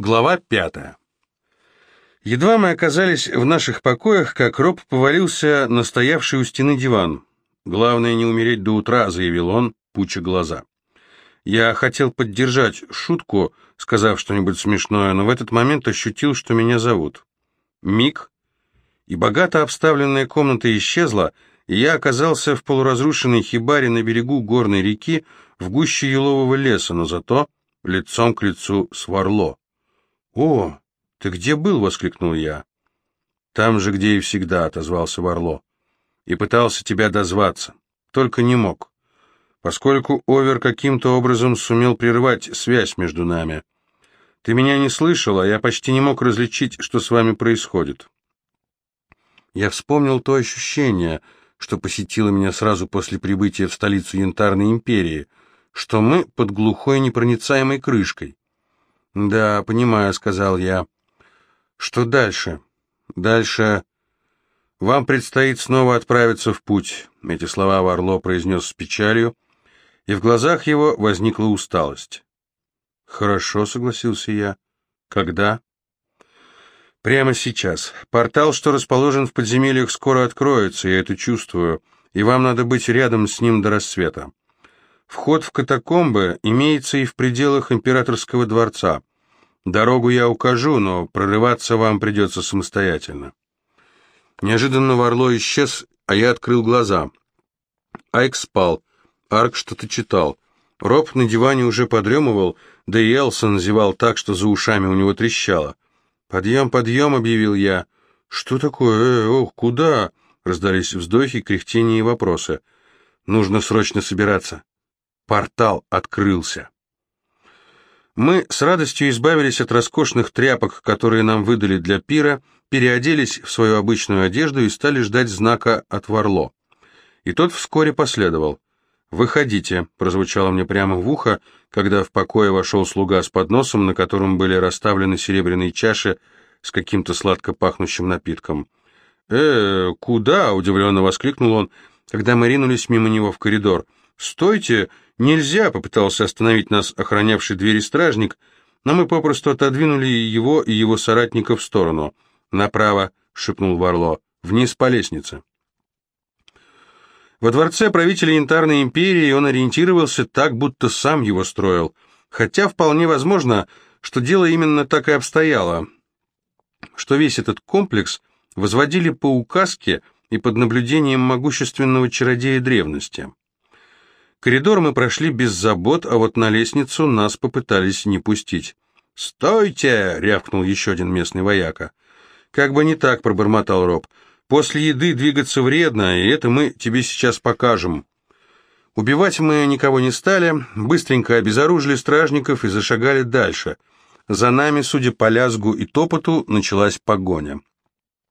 Глава пятая. Едва мы оказались в наших покоях, как Роб повалился на стоявший у стены диван. «Главное не умереть до утра», — заявил он, пуча глаза. Я хотел поддержать шутку, сказав что-нибудь смешное, но в этот момент ощутил, что меня зовут. Миг, и богато обставленная комната исчезла, и я оказался в полуразрушенной хибаре на берегу горной реки в гуще елового леса, но зато лицом к лицу с Варло. «О, ты где был?» — воскликнул я. «Там же, где и всегда», — отозвался Варло. «И пытался тебя дозваться, только не мог, поскольку Овер каким-то образом сумел прервать связь между нами. Ты меня не слышал, а я почти не мог различить, что с вами происходит». Я вспомнил то ощущение, что посетило меня сразу после прибытия в столицу Янтарной империи, что мы под глухой непроницаемой крышкой. «Да, понимаю», — сказал я. «Что дальше?» «Дальше...» «Вам предстоит снова отправиться в путь», — эти слова Варло произнес с печалью, и в глазах его возникла усталость. «Хорошо», — согласился я. «Когда?» «Прямо сейчас. Портал, что расположен в подземельях, скоро откроется, я это чувствую, и вам надо быть рядом с ним до рассвета. Вход в катакомбы имеется и в пределах императорского дворца. Дорогу я укажу, но прорываться вам придется самостоятельно. Неожиданно Варло исчез, а я открыл глаза. Айк спал, Арк что-то читал. Роб на диване уже подремывал, да и Элсон зевал так, что за ушами у него трещало. «Подъем, подъем!» — объявил я. «Что такое? Э, ох, куда?» — раздались вздохи, кряхтения и вопросы. «Нужно срочно собираться». Портал открылся. Мы с радостью избавились от роскошных тряпок, которые нам выдали для пира, переоделись в свою обычную одежду и стали ждать знака от Варло. И тот вскоре последовал. «Выходите», — прозвучало мне прямо в ухо, когда в покое вошел слуга с подносом, на котором были расставлены серебряные чаши с каким-то сладко пахнущим напитком. «Э, куда?» — удивленно воскликнул он, когда мы ринулись мимо него в коридор. «Стойте! Нельзя!» — попытался остановить нас охранявший двери стражник, но мы попросту отодвинули его и его соратников в сторону. «Направо!» — шепнул Варло. «Вниз по лестнице!» Во дворце правителя Янтарной империи он ориентировался так, будто сам его строил, хотя вполне возможно, что дело именно так и обстояло, что весь этот комплекс возводили по указке и под наблюдением могущественного чародея древности. Коридор мы прошли без забот, а вот на лестницу нас попытались не пустить. «Стойте!» — рявкнул еще один местный вояка. «Как бы не так», — пробормотал Роб. «После еды двигаться вредно, и это мы тебе сейчас покажем». Убивать мы никого не стали, быстренько обезоружили стражников и зашагали дальше. За нами, судя по лязгу и топоту, началась погоня.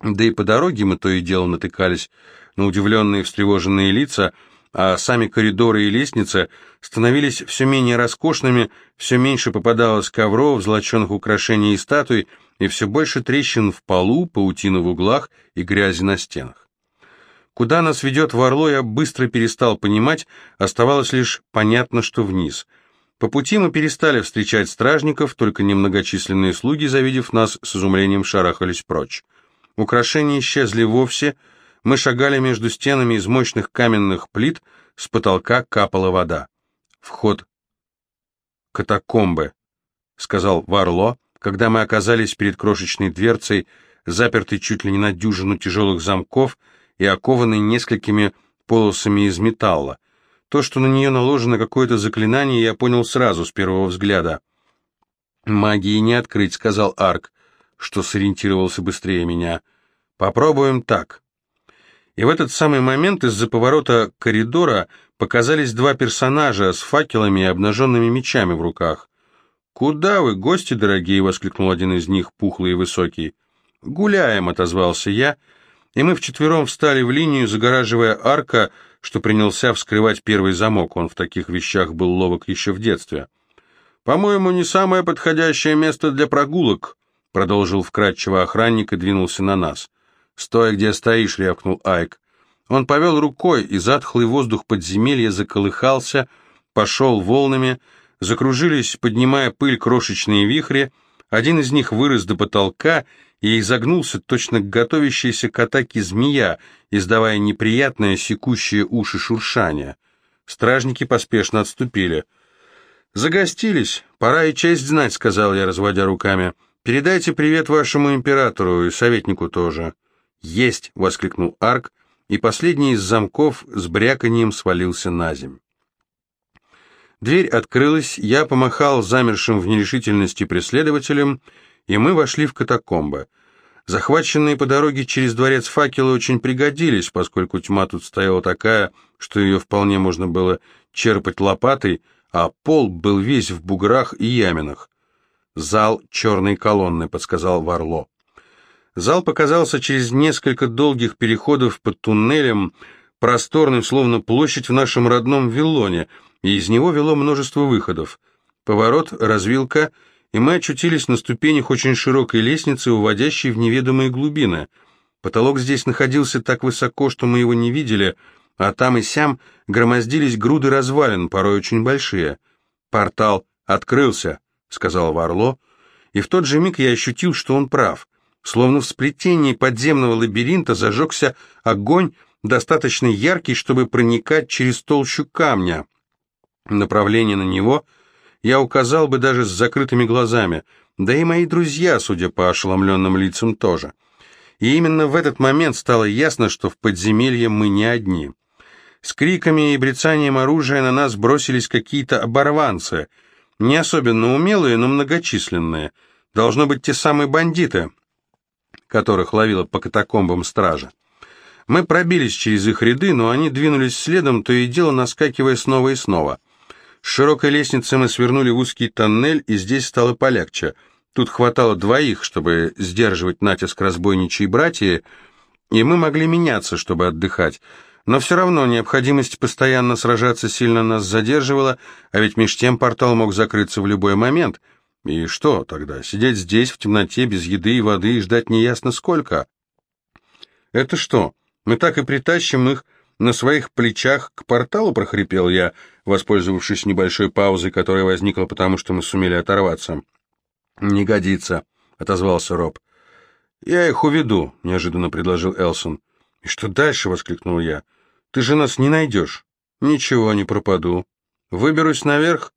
Да и по дороге мы то и дело натыкались на удивленные встревоженные лица — а сами коридоры и лестницы становились все менее роскошными, все меньше попадалось ковров, золоченых украшений и статуй, и все больше трещин в полу, паутины в углах и грязи на стенах. Куда нас ведет Варло, я быстро перестал понимать, оставалось лишь понятно, что вниз. По пути мы перестали встречать стражников, только немногочисленные слуги, завидев нас, с изумлением шарахались прочь. Украшения исчезли вовсе, мы шагали между стенами из мощных каменных плит, с потолка капала вода. Вход катакомбы, сказал Варло, когда мы оказались перед крошечной дверцей, запертой чуть ли не на дюжину тяжелых замков и окованной несколькими полосами из металла. То, что на нее наложено какое-то заклинание, я понял сразу, с первого взгляда. «Магии не открыть», — сказал Арк, что сориентировался быстрее меня. «Попробуем так». И в этот самый момент из-за поворота коридора показались два персонажа с факелами и обнаженными мечами в руках. «Куда вы, гости дорогие?» — воскликнул один из них, пухлый и высокий. «Гуляем», — отозвался я, и мы вчетвером встали в линию, загораживая арка, что принялся вскрывать первый замок. Он в таких вещах был ловок еще в детстве. «По-моему, не самое подходящее место для прогулок», — продолжил вкратчиво охранник и двинулся на нас. «Стой, где стоишь!» — рявкнул Айк. Он повел рукой, и затхлый воздух подземелья заколыхался, пошел волнами, закружились, поднимая пыль крошечные вихри, Один из них вырос до потолка и изогнулся точно готовящаяся к атаке змея, издавая неприятное секущее уши шуршание. Стражники поспешно отступили. «Загостились, пора и честь знать», — сказал я, разводя руками. «Передайте привет вашему императору и советнику тоже». «Есть!» — воскликнул Арк, и последний из замков с бряканьем свалился на земь. Дверь открылась, я помахал замершим в нерешительности преследователям, и мы вошли в катакомбы. Захваченные по дороге через дворец факелы очень пригодились, поскольку тьма тут стояла такая, что ее вполне можно было черпать лопатой, а пол был весь в буграх и яминах. «Зал черной колонны», — подсказал Варло. Зал показался через несколько долгих переходов под туннелем, просторным, словно площадь в нашем родном Виллоне, и из него вело множество выходов. Поворот, развилка, и мы очутились на ступенях очень широкой лестницы, уводящей в неведомые глубины. Потолок здесь находился так высоко, что мы его не видели, а там и сям громоздились груды развалин, порой очень большие. «Портал открылся», — сказал Варло, и в тот же миг я ощутил, что он прав — Словно в сплетении подземного лабиринта зажегся огонь, достаточно яркий, чтобы проникать через толщу камня. Направление на него я указал бы даже с закрытыми глазами, да и мои друзья, судя по ошеломленным лицам, тоже. И именно в этот момент стало ясно, что в подземелье мы не одни. С криками и брецанием оружия на нас бросились какие-то оборванцы, не особенно умелые, но многочисленные. Должно быть те самые бандиты, которых ловила по катакомбам стража. Мы пробились через их ряды, но они двинулись следом, то и дело наскакивая снова и снова. С широкой лестницы мы свернули в узкий тоннель, и здесь стало полегче. Тут хватало двоих, чтобы сдерживать натиск разбойничьей братья, и мы могли меняться, чтобы отдыхать. Но все равно необходимость постоянно сражаться сильно нас задерживала, а ведь меж тем портал мог закрыться в любой момент — и что тогда, сидеть здесь в темноте без еды и воды и ждать неясно сколько? Это что, мы так и притащим их на своих плечах к порталу, прохрипел я, воспользовавшись небольшой паузой, которая возникла потому, что мы сумели оторваться. Не годится, отозвался Роб. Я их уведу, неожиданно предложил Элсон. И что дальше, воскликнул я. Ты же нас не найдешь. Ничего, не пропаду. Выберусь наверх,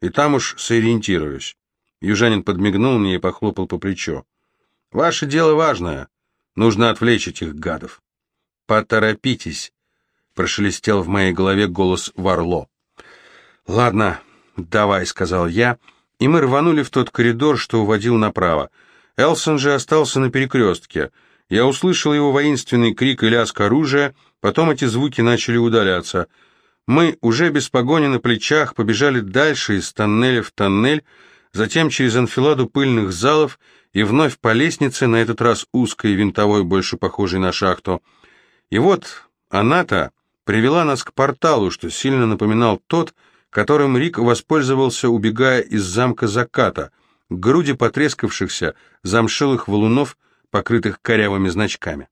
и там уж сориентируюсь. Южанин подмигнул мне и похлопал по плечу. «Ваше дело важное. Нужно отвлечь этих гадов». «Поторопитесь», — прошелестел в моей голове голос Варло. «Ладно, давай», — сказал я, и мы рванули в тот коридор, что уводил направо. Элсон же остался на перекрестке. Я услышал его воинственный крик и лязг оружия, потом эти звуки начали удаляться. Мы, уже без погони на плечах, побежали дальше из тоннеля в тоннель, затем через анфиладу пыльных залов и вновь по лестнице, на этот раз узкой, винтовой, больше похожей на шахту. И вот она-то привела нас к порталу, что сильно напоминал тот, которым Рик воспользовался, убегая из замка заката, к груди потрескавшихся замшилых валунов, покрытых корявыми значками.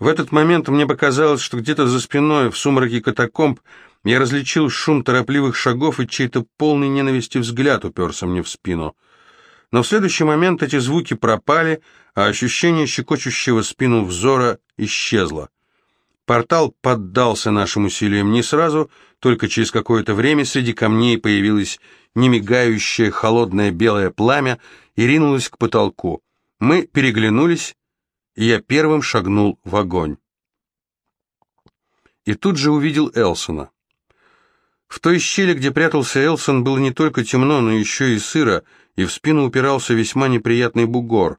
В этот момент мне показалось, что где-то за спиной, в сумраке катакомб, я различил шум торопливых шагов и чей-то полный ненависти взгляд уперся мне в спину. Но в следующий момент эти звуки пропали, а ощущение щекочущего спину взора исчезло. Портал поддался нашим усилиям не сразу, только через какое-то время среди камней появилось немигающее холодное белое пламя и ринулось к потолку. Мы переглянулись, и я первым шагнул в огонь. И тут же увидел Элсона. В той щели, где прятался Элсон, было не только темно, но еще и сыро, и в спину упирался весьма неприятный бугор.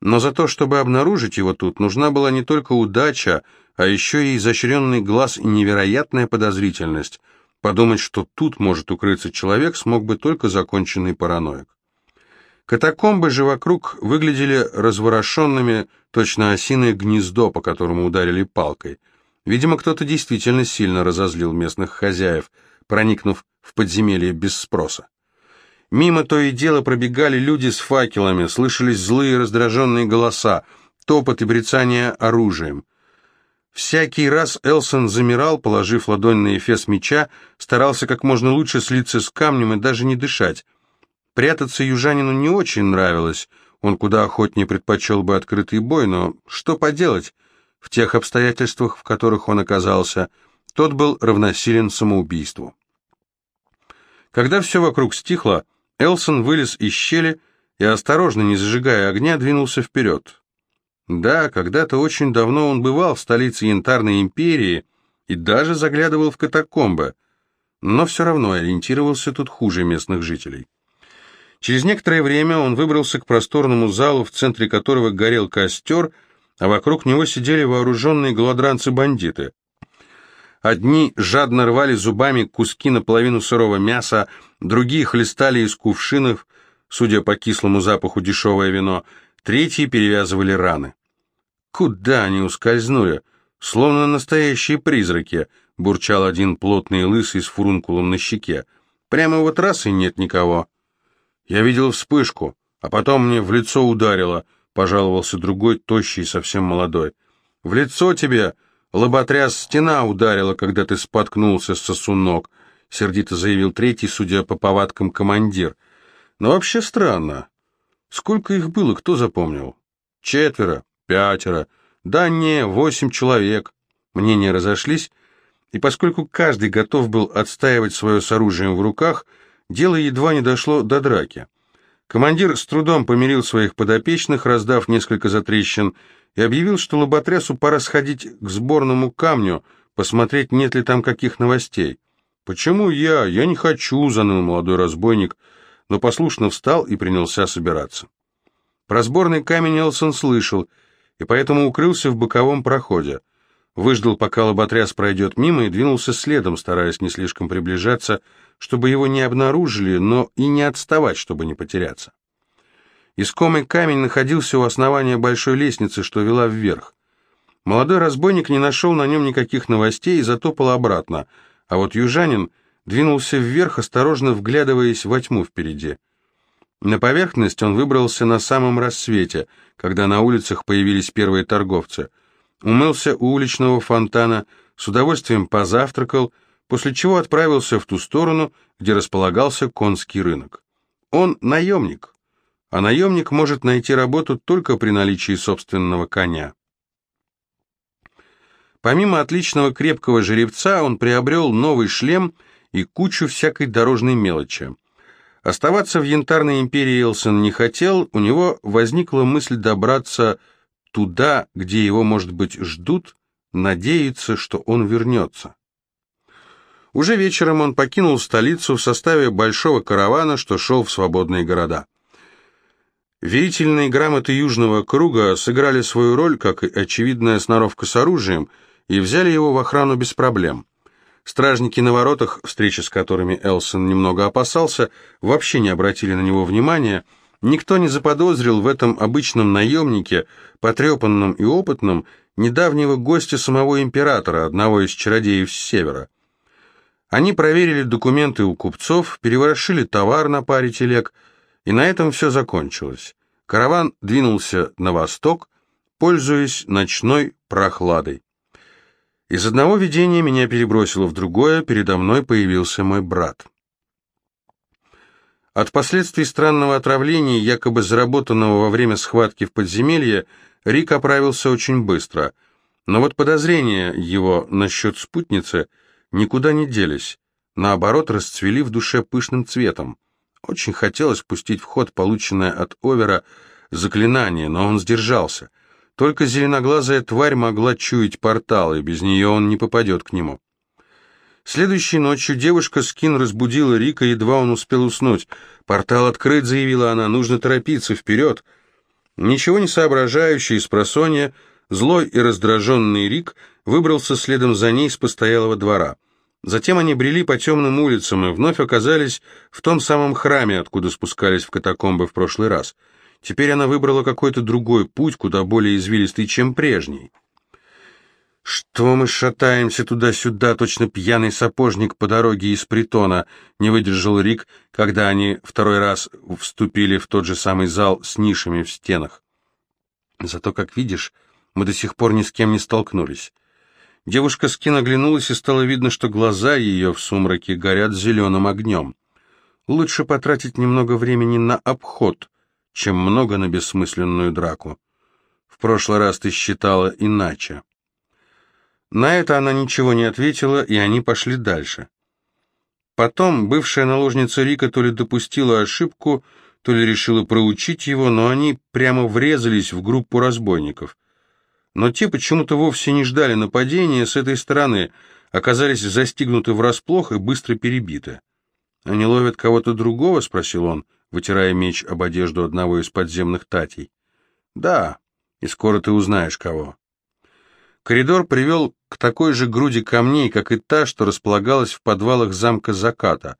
Но за то, чтобы обнаружить его тут, нужна была не только удача, а еще и изощренный глаз и невероятная подозрительность. Подумать, что тут может укрыться человек, смог бы только законченный параноик. Катакомбы же вокруг выглядели разворошенными, точно осиное гнездо, по которому ударили палкой. Видимо, кто-то действительно сильно разозлил местных хозяев – проникнув в подземелье без спроса. Мимо то и дело пробегали люди с факелами, слышались злые раздраженные голоса, топот и брецание оружием. Всякий раз Элсон замирал, положив ладонь на эфес меча, старался как можно лучше слиться с камнем и даже не дышать. Прятаться южанину не очень нравилось, он куда охотнее предпочел бы открытый бой, но что поделать, в тех обстоятельствах, в которых он оказался, тот был равносилен самоубийству. Когда все вокруг стихло, Элсон вылез из щели и, осторожно, не зажигая огня, двинулся вперед. Да, когда-то очень давно он бывал в столице Янтарной империи и даже заглядывал в катакомбы, но все равно ориентировался тут хуже местных жителей. Через некоторое время он выбрался к просторному залу, в центре которого горел костер, а вокруг него сидели вооруженные голодранцы-бандиты. Одни жадно рвали зубами куски наполовину сырого мяса, другие хлестали из кувшинов, судя по кислому запаху дешевое вино, третьи перевязывали раны. Куда они ускользнули? Словно настоящие призраки, бурчал один плотный лысый с фурункулом на щеке. Прямо вот раз и нет никого. Я видел вспышку, а потом мне в лицо ударило, пожаловался другой, тощий и совсем молодой. В лицо тебе лоботряс стена ударила, когда ты споткнулся, сосунок, сердито заявил третий, судя по повадкам командир. Но вообще странно. Сколько их было, кто запомнил? Четверо, пятеро, да не, восемь человек. Мнения разошлись, и поскольку каждый готов был отстаивать свое с оружием в руках, дело едва не дошло до драки. Командир с трудом помирил своих подопечных, раздав несколько затрещин, и объявил, что лоботрясу пора сходить к сборному камню, посмотреть, нет ли там каких новостей. «Почему я? Я не хочу», — заныл молодой разбойник, но послушно встал и принялся собираться. Про сборный камень Элсон слышал, и поэтому укрылся в боковом проходе. Выждал, пока лоботряс пройдет мимо, и двинулся следом, стараясь не слишком приближаться, чтобы его не обнаружили, но и не отставать, чтобы не потеряться. Искомый камень находился у основания большой лестницы, что вела вверх. Молодой разбойник не нашел на нем никаких новостей и затопал обратно, а вот южанин двинулся вверх, осторожно вглядываясь во тьму впереди. На поверхность он выбрался на самом рассвете, когда на улицах появились первые торговцы. Умылся у уличного фонтана, с удовольствием позавтракал, после чего отправился в ту сторону, где располагался конский рынок. Он наемник, а наемник может найти работу только при наличии собственного коня. Помимо отличного крепкого жеребца, он приобрел новый шлем и кучу всякой дорожной мелочи. Оставаться в Янтарной империи Элсон не хотел, у него возникла мысль добраться туда, где его, может быть, ждут, надеяться, что он вернется. Уже вечером он покинул столицу в составе большого каравана, что шел в свободные города. Верительные грамоты Южного круга сыграли свою роль, как и очевидная сноровка с оружием, и взяли его в охрану без проблем. Стражники на воротах, встречи с которыми Элсон немного опасался, вообще не обратили на него внимания. Никто не заподозрил в этом обычном наемнике, потрепанном и опытном, недавнего гостя самого императора, одного из чародеев с севера. Они проверили документы у купцов, переворошили товар на паре телег, и на этом все закончилось. Караван двинулся на восток, пользуясь ночной прохладой. Из одного видения меня перебросило в другое, передо мной появился мой брат. От последствий странного отравления, якобы заработанного во время схватки в подземелье, Рик оправился очень быстро. Но вот подозрения его насчет спутницы никуда не делись, наоборот, расцвели в душе пышным цветом. Очень хотелось пустить в ход полученное от Овера заклинание, но он сдержался — только зеленоглазая тварь могла чуять портал, и без нее он не попадет к нему. Следующей ночью девушка Скин разбудила Рика, едва он успел уснуть. «Портал открыт», — заявила она, — «нужно торопиться, вперед». Ничего не соображающий из просонья, злой и раздраженный Рик выбрался следом за ней с постоялого двора. Затем они брели по темным улицам и вновь оказались в том самом храме, откуда спускались в катакомбы в прошлый раз — Теперь она выбрала какой-то другой путь, куда более извилистый, чем прежний. «Что мы шатаемся туда-сюда, точно пьяный сапожник по дороге из притона», — не выдержал Рик, когда они второй раз вступили в тот же самый зал с нишами в стенах. «Зато, как видишь, мы до сих пор ни с кем не столкнулись». Девушка Скин оглянулась, и стало видно, что глаза ее в сумраке горят зеленым огнем. Лучше потратить немного времени на обход, чем много на бессмысленную драку. В прошлый раз ты считала иначе. На это она ничего не ответила, и они пошли дальше. Потом бывшая наложница Рика то ли допустила ошибку, то ли решила проучить его, но они прямо врезались в группу разбойников. Но те почему-то вовсе не ждали нападения с этой стороны, оказались застигнуты врасплох и быстро перебиты. «Они ловят кого-то другого?» — спросил он, вытирая меч об одежду одного из подземных татей. «Да, и скоро ты узнаешь, кого». Коридор привел к такой же груди камней, как и та, что располагалась в подвалах замка заката.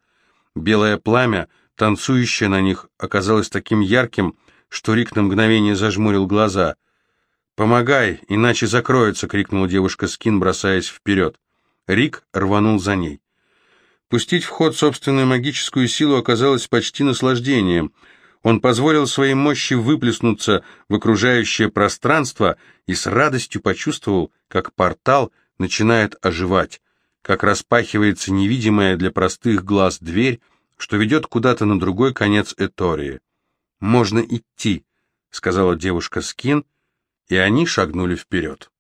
Белое пламя, танцующее на них, оказалось таким ярким, что Рик на мгновение зажмурил глаза. «Помогай, иначе закроется!» — крикнула девушка Скин, бросаясь вперед. Рик рванул за ней. Пустить в ход собственную магическую силу оказалось почти наслаждением — он позволил своей мощи выплеснуться в окружающее пространство и с радостью почувствовал, как портал начинает оживать, как распахивается невидимая для простых глаз дверь, что ведет куда-то на другой конец Этории. «Можно идти», — сказала девушка Скин, и они шагнули вперед.